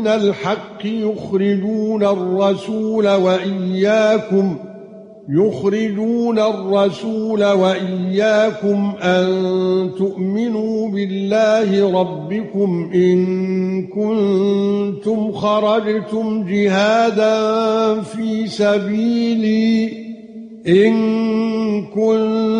من الحق يخرجون الرسول وإياكم يخرجون الرسول وإياكم أن تؤمنوا بالله ربكم إن كنتم خرجتم جهادا في سبيلي إن كنتم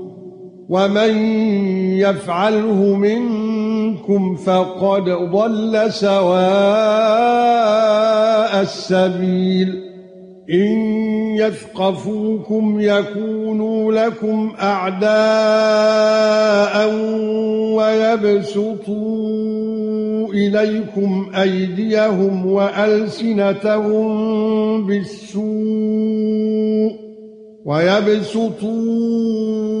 ومن يفعله منكم فقد ضل سواء السبيل ان يثقفوكم يكونوا لكم اعداء ويبسطوا اليكم ايديهم والسنتهم بالسوء ويبسطوا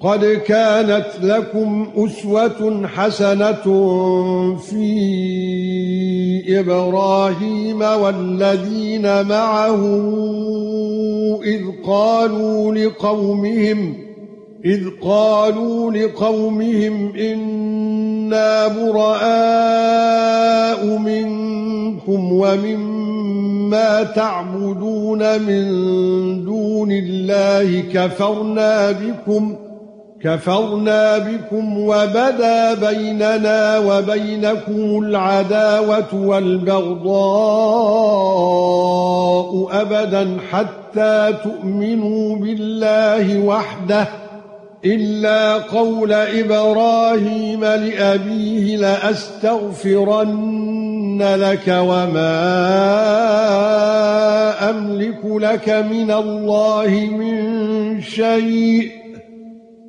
قد كانت لكم أسوة حسنة في إبراهيم والذين معه إذ قالوا لقومهم إذ قالوا لقومهم إنا براء منكم ومما تعبدون من دون الله كفرنا بكم كفرنا بكم وبدا بيننا وبينكم العداوة والبغضاء أبدا حتى تؤمنوا بالله وحده إلا قول إبراهيم لأبيه لأستغفرن لك وما أملك لك من الله من شيء.